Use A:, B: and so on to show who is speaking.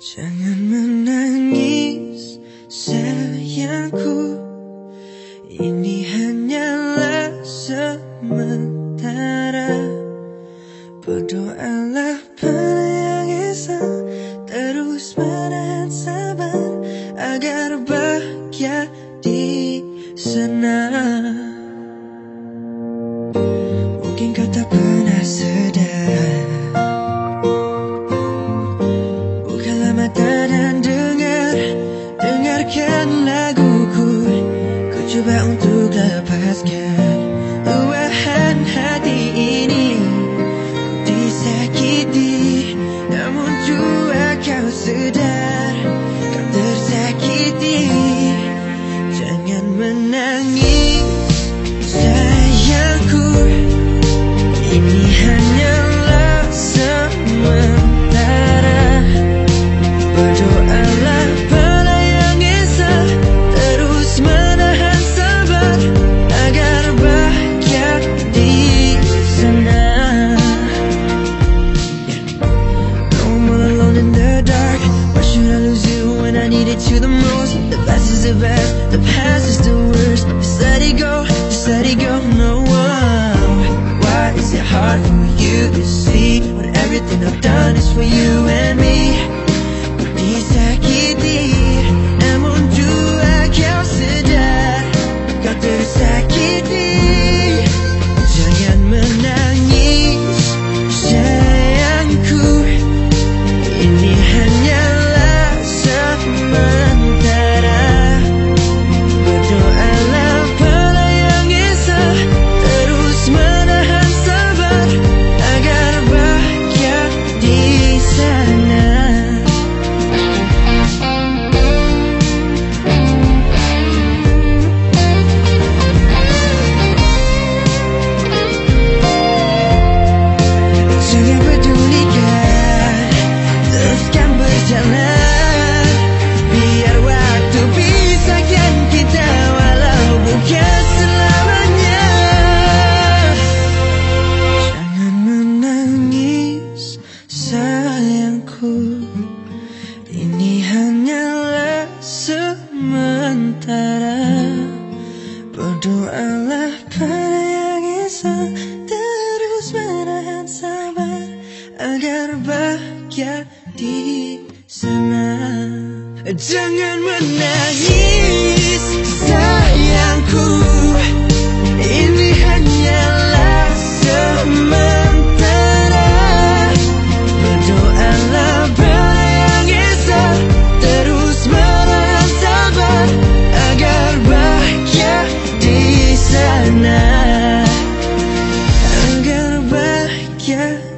A: Jangan menangis sayangku. Ini hanyalah sementara. Berdoalah pada yang esa Terus menahan sabar Agar bahagia di sana Mungkin kata Google Basket. Ooh, I hadn't had the the past is the worst. Just let it go, just let it go, no one Why is it hard for you to see When everything I've done is for you and me sayangku Ini hanyalah sementara. Berdoalah pada yang esa Terus menahan sabar Agar bahagia di sana. Jangan menangis yeah.